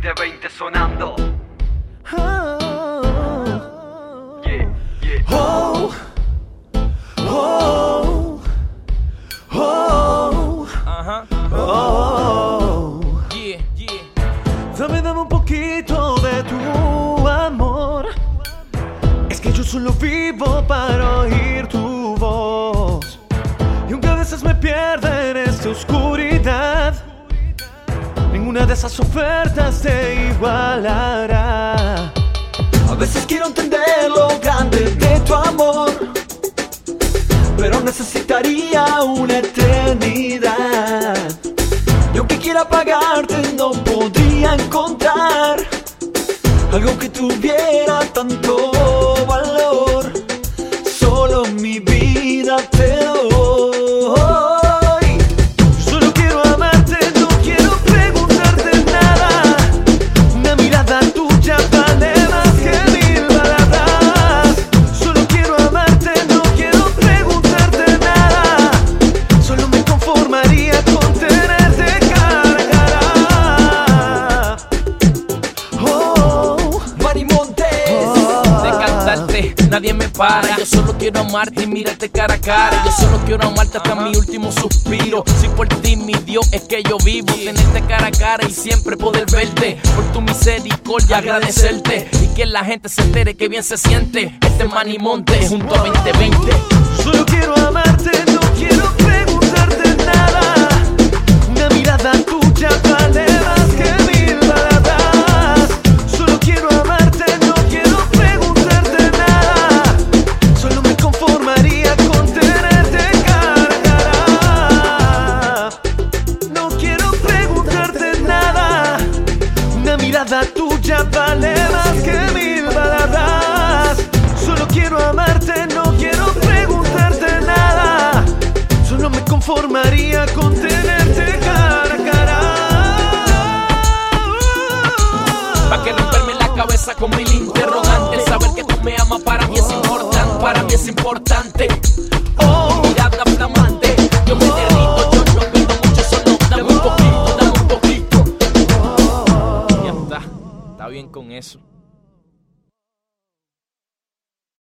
2020 sonando. Oh, Yeah, yeah. oh, oh, oh, Ajá. oh. Yeah, yeah. Dame, dame un poquito de tu amor. Es que yo solo vivo para oír ninguna de esas ofertas te igualará. A veces quiero entender lo grande de tu amor, pero necesitaría una eternidad. Y aunque quiera pagarte, no podría encontrar algo que tuviera tanto nadie me para. Yo solo quiero amarte y mirarte cara a cara. Yo solo quiero amarte hasta mi último suspiro. Si por ti, mi Dios, es que yo vivo. Tenerte cara a cara y siempre poder verte. Por tu misericordia agradecerte. Y que la gente se entere que bien se siente. Este Manny Montes junto a 2020. Solo quiero amarte, mirada tuya vale más que mil palabras. Solo quiero amarte, no quiero preguntarte nada. Solo me conformaría con tenerte cara a cara. Pa' que romperme la cabeza con mil interrogantes. Saber que tú me amas para mí es importante. Para mí es importante. Bien con eso.